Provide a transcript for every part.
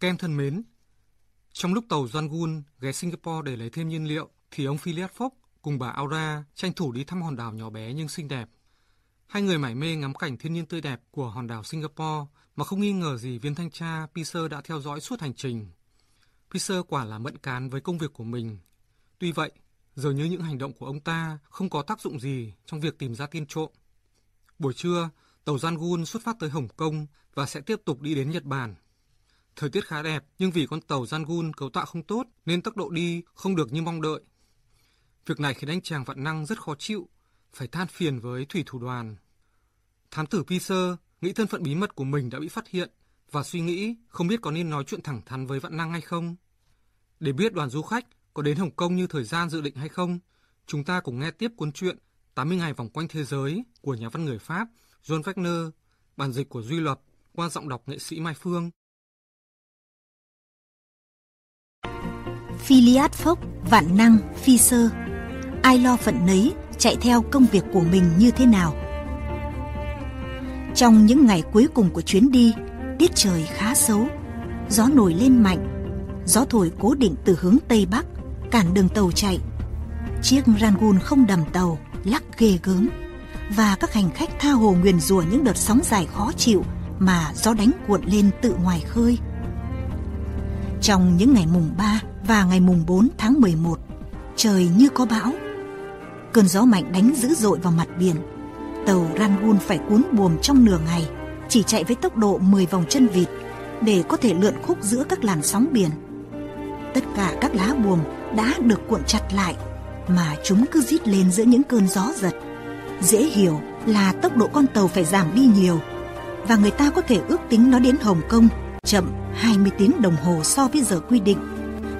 Ken thân mến, trong lúc tàu Yangon ghé Singapore để lấy thêm nhiên liệu, thì ông Phileas Fogg cùng bà Aura tranh thủ đi thăm hòn đảo nhỏ bé nhưng xinh đẹp. Hai người mải mê ngắm cảnh thiên nhiên tươi đẹp của hòn đảo Singapore mà không nghi ngờ gì viên thanh tra Peter đã theo dõi suốt hành trình. Peter quả là mẫn cán với công việc của mình. Tuy vậy, giờ như những hành động của ông ta không có tác dụng gì trong việc tìm ra tin trộm. Buổi trưa, tàu Yangon xuất phát tới Hồng Kông và sẽ tiếp tục đi đến Nhật Bản. Thời tiết khá đẹp, nhưng vì con tàu Yangon cấu tạo không tốt nên tốc độ đi không được như mong đợi. Việc này khiến anh chàng vạn năng rất khó chịu, phải than phiền với thủy thủ đoàn. Thám tử Peter nghĩ thân phận bí mật của mình đã bị phát hiện và suy nghĩ không biết có nên nói chuyện thẳng thắn với vạn năng hay không. Để biết đoàn du khách có đến Hồng Kông như thời gian dự định hay không, chúng ta cùng nghe tiếp cuốn truyện 80 ngày vòng quanh thế giới của nhà văn người Pháp John Wagner, bản dịch của Duy Lập qua giọng đọc nghệ sĩ Mai Phương. Philiad Phốc, Vạn Năng, Phi Sơ. Ai lo phận nấy, chạy theo công việc của mình như thế nào? Trong những ngày cuối cùng của chuyến đi, tiết trời khá xấu. Gió nổi lên mạnh. Gió thổi cố định từ hướng Tây Bắc Cản đường tàu chạy. Chiếc Rangoon không đầm tàu Lắc ghê gớm. Và các hành khách tha hồ nguyền rủa những đợt sóng dài khó chịu Mà gió đánh cuộn lên tự ngoài khơi. Trong những ngày mùng 3 và ngày mùng 4 tháng 11 Trời như có bão. Cơn gió mạnh đánh dữ dội vào mặt biển. Tàu Rangoon phải cuốn buồm trong nửa ngày, Chỉ chạy với tốc độ 10 vòng chân vịt Để có thể lượn khúc giữa các làn sóng biển. Tất cả các lá buồm đã được cuộn chặt lại, Mà chúng cứ rít lên giữa những cơn gió giật. Dễ hiểu là tốc độ con tàu phải giảm đi nhiều, Và người ta có thể ước tính nó đến Hồng Kông chậm 20 tiếng đồng hồ so với giờ quy định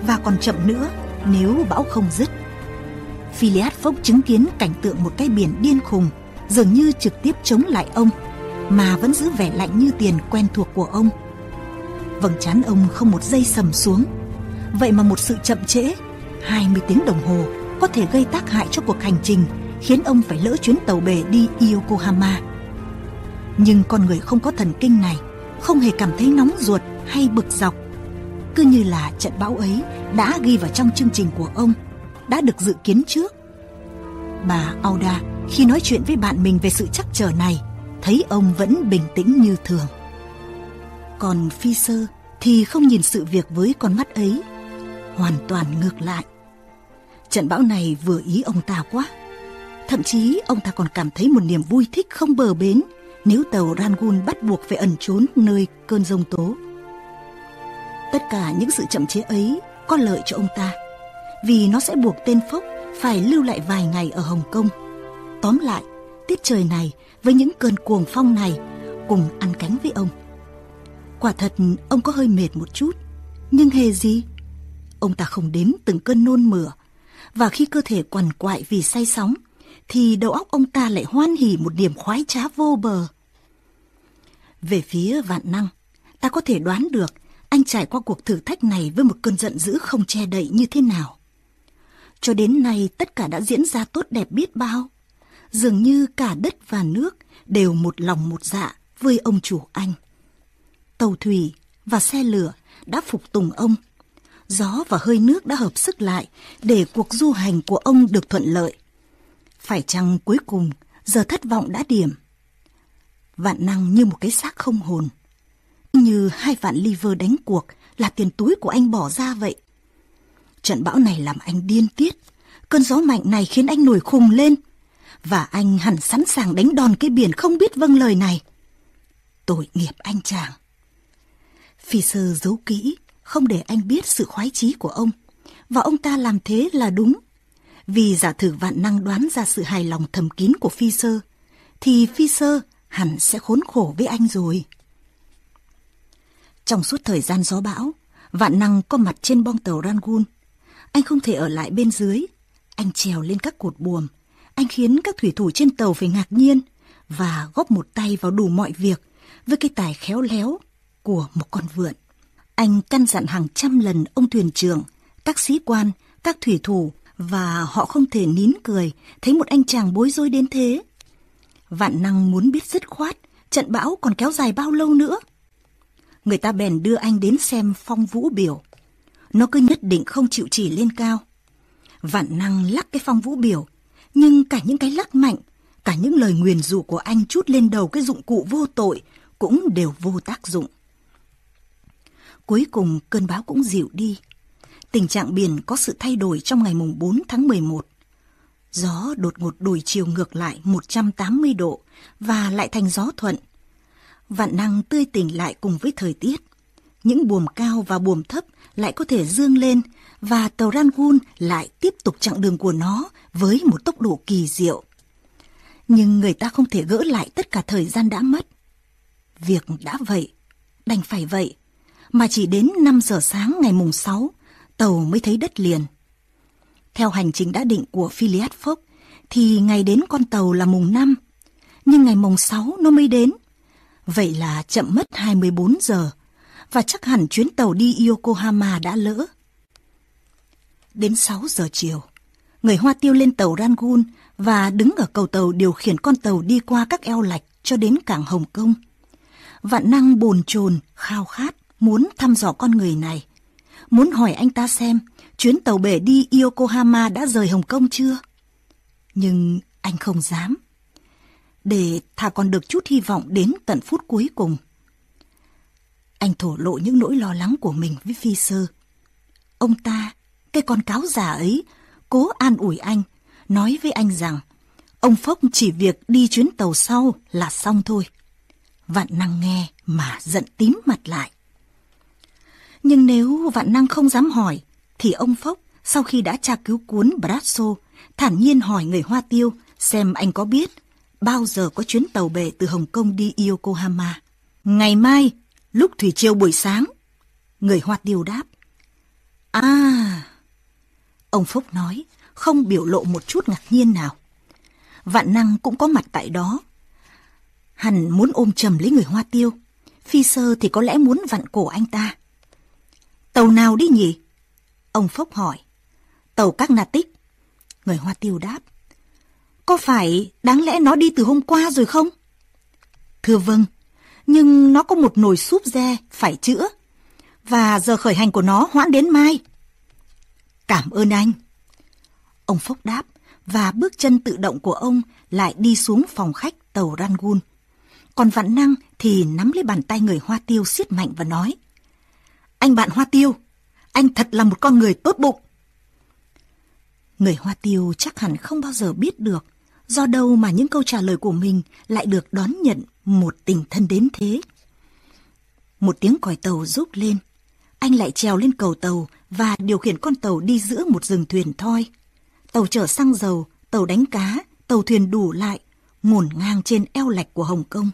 và còn chậm nữa nếu bão không dứt. Phileas Fogg chứng kiến cảnh tượng một cái biển điên khùng, dường như trực tiếp chống lại ông, mà vẫn giữ vẻ lạnh như tiền quen thuộc của ông. Vầng trán ông không một giây sầm xuống. Vậy mà một sự chậm trễ, 20 tiếng đồng hồ có thể gây tác hại cho cuộc hành trình, khiến ông phải lỡ chuyến tàu bể đi Yokohama. Nhưng con người không có thần kinh này, không hề cảm thấy nóng ruột hay bực dọc cứ như là trận bão ấy đã ghi vào trong chương trình của ông, đã được dự kiến trước. Bà Auda khi nói chuyện với bạn mình về sự chắc trở này, thấy ông vẫn bình tĩnh như thường. Còn Phi Sơ thì không nhìn sự việc với con mắt ấy, hoàn toàn ngược lại. Trận bão này vừa ý ông ta quá. Thậm chí ông ta còn cảm thấy một niềm vui thích không bờ bến nếu tàu Rangun bắt buộc phải ẩn trốn nơi cơn rông tố. Tất cả những sự chậm chế ấy có lợi cho ông ta, vì nó sẽ buộc tên Phốc phải lưu lại vài ngày ở Hồng Kông. Tóm lại, tiết trời này với những cơn cuồng phong này cùng ăn cánh với ông. Quả thật ông có hơi mệt một chút, nhưng hề gì. Ông ta không đếm từng cơn nôn mửa, và khi cơ thể quằn quại vì say sóng, thì đầu óc ông ta lại hoan hỉ một niềm khoái trá vô bờ. Về phía vạn năng, ta có thể đoán được anh trải qua cuộc thử thách này với một cơn giận dữ không che đậy như thế nào. Cho đến nay, tất cả đã diễn ra tốt đẹp biết bao. Dường như cả đất và nước đều một lòng một dạ với ông chủ anh. Tàu thủy và xe lửa đã phục tùng ông. Gió và hơi nước đã hợp sức lại để cuộc du hành của ông được thuận lợi. Phải chăng cuối cùng, giờ thất vọng đã điểm? Vạn năng như một cái xác không hồn như hai vạn liver đánh cuộc là tiền túi của anh bỏ ra vậy. Trận bão này làm anh điên tiết. Cơn gió mạnh này khiến anh nổi khùng lên. Và anh hẳn sẵn sàng đánh đòn cái biển không biết vâng lời này. Tội nghiệp anh chàng. Phi sơ giấu kỹ, không để anh biết sự khoái chí của ông. Và ông ta làm thế là đúng. Vì giả thử vạn năng đoán ra sự hài lòng thầm kín của Phi sơ, thì Phi sơ hẳn sẽ khốn khổ với anh rồi. Trong suốt thời gian gió bão, vạn năng có mặt trên bong tàu Rangoon. Anh không thể ở lại bên dưới. Anh trèo lên các cột buồm. Anh khiến các thủy thủ trên tàu phải ngạc nhiên và góp một tay vào đủ mọi việc với cái tài khéo léo của một con vượn. Anh căn dặn hàng trăm lần ông thuyền trưởng, các sĩ quan, các thủy thủ và họ không thể nín cười thấy một anh chàng bối rối đến thế. Vạn năng muốn biết dứt khoát trận bão còn kéo dài bao lâu nữa Người ta bèn đưa anh đến xem phong vũ biểu. Nó cứ nhất định không chịu chỉ lên cao. Vạn năng lắc cái phong vũ biểu, nhưng cả những cái lắc mạnh, cả những lời nguyền rủa của anh chút lên đầu cái dụng cụ vô tội cũng đều vô tác dụng. Cuối cùng cơn bão cũng dịu đi. Tình trạng biển có sự thay đổi trong ngày mùng 4 tháng 11. Gió đột ngột đổi chiều ngược lại 180 độ và lại thành gió thuận. Vạn năng tươi tỉnh lại cùng với thời tiết. Những buồm cao và buồm thấp lại có thể dương lên và tàu Rangoon lại tiếp tục chặng đường của nó với một tốc độ kỳ diệu. Nhưng người ta không thể gỡ lại tất cả thời gian đã mất. Việc đã vậy, đành phải vậy, mà chỉ đến 5 giờ sáng ngày mùng 6, tàu mới thấy đất liền. Theo hành trình đã định của Phileas Fogg, thì ngày đến con tàu là mùng 5, nhưng ngày mùng 6 nó mới đến. Vậy là chậm mất 24 giờ, và chắc hẳn chuyến tàu đi Yokohama đã lỡ. Đến 6 giờ chiều, người Hoa Tiêu lên tàu Rangoon và đứng ở cầu tàu điều khiển con tàu đi qua các eo lạch cho đến cảng Hồng Kông. Vạn năng bồn chồn, khao khát, muốn thăm dò con người này. Muốn hỏi anh ta xem chuyến tàu bể đi Yokohama đã rời Hồng Kông chưa? Nhưng anh không dám. Để thà còn được chút hy vọng đến tận phút cuối cùng. Anh thổ lộ những nỗi lo lắng của mình với phi sơ. Ông ta, cái con cáo già ấy, cố an ủi anh, nói với anh rằng ông Phốc chỉ việc đi chuyến tàu sau là xong thôi. Vạn năng nghe mà giận tím mặt lại. Nhưng nếu vạn năng không dám hỏi, thì ông Phốc sau khi đã tra cứu cuốn Brasso, thản nhiên hỏi người Hoa Tiêu xem anh có biết bao giờ có chuyến tàu bể từ Hồng Kông đi Yokohama. Ngày mai, lúc thủy triều buổi sáng. Người Hoa Tiêu đáp. À... Ông Phúc nói, không biểu lộ một chút ngạc nhiên nào. Vạn năng cũng có mặt tại đó. Hẳn muốn ôm chầm lấy người Hoa Tiêu. Phi sơ thì có lẽ muốn vặn cổ anh ta. Tàu nào đi nhỉ? Ông Phúc hỏi. Tàu các na tích. Người Hoa Tiêu đáp. Có phải đáng lẽ nó đi từ hôm qua rồi không? Thưa vâng, nhưng nó có một nồi súp re phải chữa. Và giờ khởi hành của nó hoãn đến mai. Cảm ơn anh. Ông Phúc đáp và bước chân tự động của ông lại đi xuống phòng khách tàu Rangoon. Còn Vạn Năng thì nắm lấy bàn tay người Hoa Tiêu siết mạnh và nói Anh bạn Hoa Tiêu, anh thật là một con người tốt bụng. Người Hoa Tiêu chắc hẳn không bao giờ biết được do đâu mà những câu trả lời của mình lại được đón nhận một tình thân đến thế. Một tiếng còi tàu rút lên, anh lại trèo lên cầu tàu và điều khiển con tàu đi giữa một rừng thuyền thoi. Tàu chở xăng dầu, tàu đánh cá, tàu thuyền đủ lại, ngổn ngang trên eo lạch của Hồng Kông.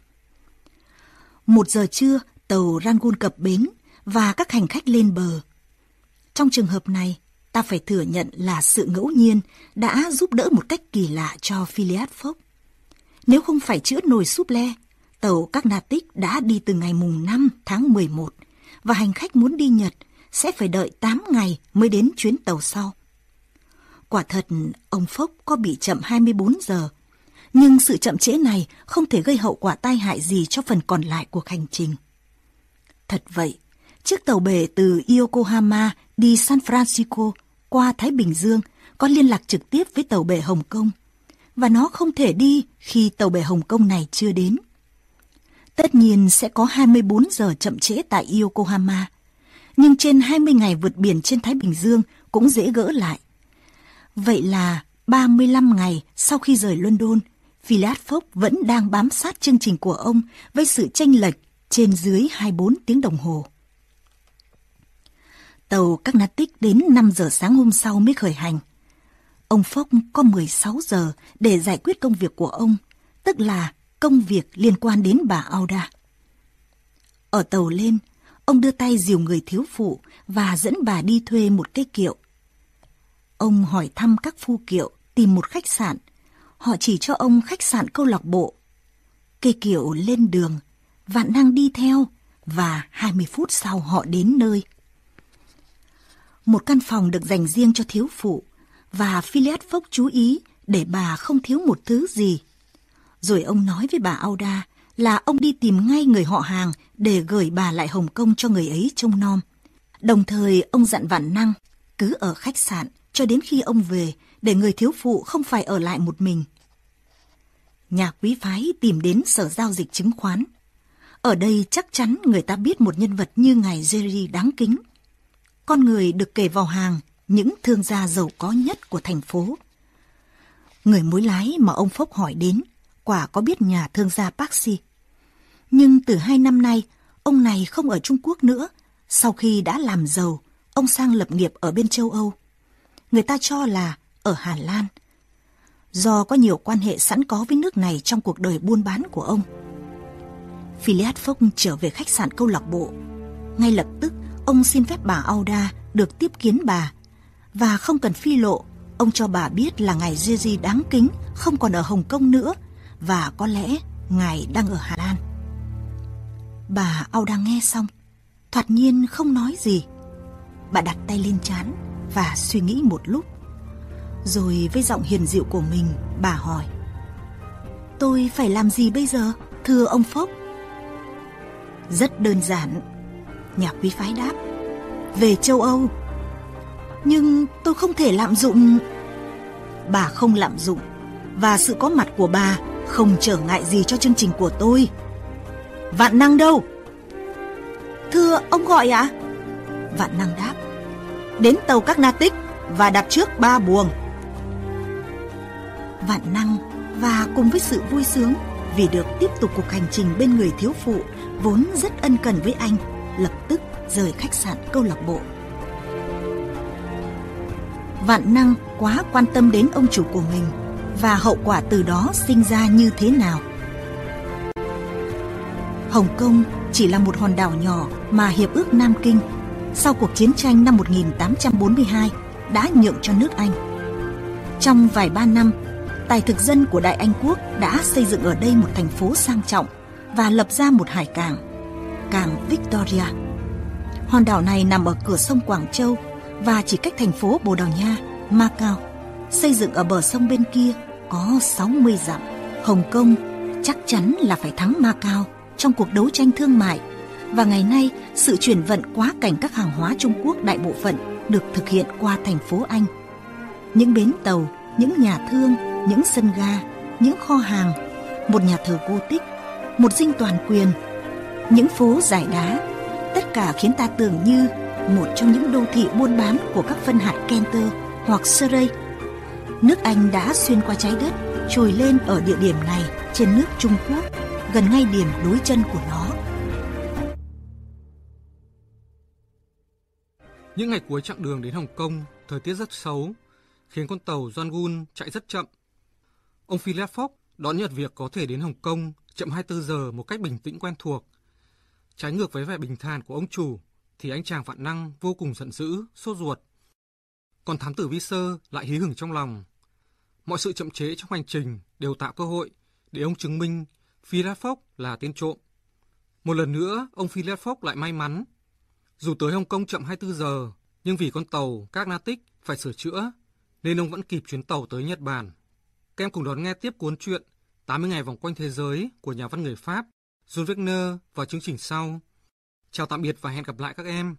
Một giờ trưa, tàu Rangoon cập bến và các hành khách lên bờ. Trong trường hợp này, ta phải thừa nhận là sự ngẫu nhiên đã giúp đỡ một cách kỳ lạ cho Phileas Fogg. Nếu không phải chữa nồi súp le, tàu các na tích đã đi từ ngày mùng 5 tháng 11 và hành khách muốn đi Nhật sẽ phải đợi 8 ngày mới đến chuyến tàu sau. Quả thật, ông Phúc có bị chậm 24 giờ, nhưng sự chậm trễ này không thể gây hậu quả tai hại gì cho phần còn lại cuộc hành trình. Thật vậy, chiếc tàu bể từ Yokohama đi San Francisco qua Thái Bình Dương có liên lạc trực tiếp với tàu bể Hồng Kông, và nó không thể đi khi tàu bể Hồng Kông này chưa đến. Tất nhiên sẽ có 24 giờ chậm trễ tại Yokohama, nhưng trên 20 ngày vượt biển trên Thái Bình Dương cũng dễ gỡ lại. Vậy là 35 ngày sau khi rời London, Phileas Fogg vẫn đang bám sát chương trình của ông với sự tranh lệch trên dưới 24 tiếng đồng hồ. Tàu các đến 5 giờ sáng hôm sau mới khởi hành. Ông Phúc có 16 giờ để giải quyết công việc của ông, tức là công việc liên quan đến bà Auda. Ở tàu lên, ông đưa tay dìu người thiếu phụ và dẫn bà đi thuê một cây kiệu. Ông hỏi thăm các phu kiệu tìm một khách sạn. Họ chỉ cho ông khách sạn câu lạc bộ. Cây kiệu lên đường, vạn năng đi theo và 20 phút sau họ đến nơi. Một căn phòng được dành riêng cho thiếu phụ, và Phileas Fogg chú ý để bà không thiếu một thứ gì. Rồi ông nói với bà Auda là ông đi tìm ngay người họ hàng để gửi bà lại Hồng Kông cho người ấy trông nom. Đồng thời, ông dặn Vạn Năng cứ ở khách sạn cho đến khi ông về để người thiếu phụ không phải ở lại một mình. Nhà quý phái tìm đến sở giao dịch chứng khoán. Ở đây chắc chắn người ta biết một nhân vật như ngài Jerry đáng kính. Con người được kể vào hàng những thương gia giàu có nhất của thành phố. Người mối lái mà ông Phúc hỏi đến quả có biết nhà thương gia Paxi. Nhưng từ hai năm nay, ông này không ở Trung Quốc nữa. Sau khi đã làm giàu, ông sang lập nghiệp ở bên châu Âu. Người ta cho là ở Hà Lan. Do có nhiều quan hệ sẵn có với nước này trong cuộc đời buôn bán của ông. Philiad Phúc trở về khách sạn câu lạc bộ. Ngay lập tức, ông xin phép bà Auda được tiếp kiến bà. Và không cần phi lộ, ông cho bà biết là ngài Gigi đáng kính không còn ở Hồng Kông nữa và có lẽ ngài đang ở Hà Lan. Bà Auda nghe xong, thoạt nhiên không nói gì. Bà đặt tay lên chán và suy nghĩ một lúc. Rồi với giọng hiền dịu của mình, bà hỏi. Tôi phải làm gì bây giờ, thưa ông Phúc? Rất đơn giản. Nhà quý phái đáp. Về châu Âu. Nhưng tôi không thể lạm dụng... Bà không lạm dụng. Và sự có mặt của bà không trở ngại gì cho chương trình của tôi. Vạn năng đâu? Thưa ông gọi ạ? À? Vạn năng đáp. Đến tàu các na tích và đặt trước ba buồng. Vạn năng và cùng với sự vui sướng vì được tiếp tục cuộc hành trình bên người thiếu phụ vốn rất ân cần với anh, lập tức rời khách sạn câu lạc bộ. Vạn năng quá quan tâm đến ông chủ của mình và hậu quả từ đó sinh ra như thế nào. Hồng Kông chỉ là một hòn đảo nhỏ mà Hiệp ước Nam Kinh sau cuộc chiến tranh năm 1842 đã nhượng cho nước Anh. Trong vài ba năm, tài thực dân của Đại Anh Quốc đã xây dựng ở đây một thành phố sang trọng và lập ra một hải cảng, cảng Victoria. Hòn đảo này nằm ở cửa sông Quảng Châu và chỉ cách thành phố Bồ Đào Nha, Macau, xây dựng ở bờ sông bên kia có 60 dặm. Hồng Kông chắc chắn là phải thắng Macau trong cuộc đấu tranh thương mại và ngày nay sự chuyển vận quá cảnh các hàng hóa Trung Quốc đại bộ phận được thực hiện qua thành phố Anh. Những bến tàu, những nhà thương, những sân ga, những kho hàng, một nhà thờ cô tích, một dinh toàn quyền, những phố giải đá, tất cả khiến ta tưởng như một trong những đô thị buôn bán của các phân hạt Kenter hoặc Surrey. Nước Anh đã xuyên qua trái đất, trồi lên ở địa điểm này trên nước Trung Quốc, gần ngay điểm đối chân của nó. Những ngày cuối chặng đường đến Hồng Kông, thời tiết rất xấu, khiến con tàu Yangon chạy rất chậm. Ông Philip Fox đón nhận việc có thể đến Hồng Kông chậm 24 giờ một cách bình tĩnh quen thuộc. Trái ngược với vẻ bình thản của ông chủ, thì anh chàng vạn năng vô cùng giận dữ, sốt ruột. Còn thám tử vi sơ lại hí hửng trong lòng. Mọi sự chậm chế trong hành trình đều tạo cơ hội để ông chứng minh Philip là tên trộm. Một lần nữa, ông Philip lại may mắn dù tới Hồng Kông chậm 24 giờ, nhưng vì con tàu các Natic phải sửa chữa, nên ông vẫn kịp chuyến tàu tới Nhật Bản. Các em cùng đón nghe tiếp cuốn truyện 80 ngày vòng quanh thế giới của nhà văn người Pháp John Wagner vào chương trình sau. Chào tạm biệt và hẹn gặp lại các em.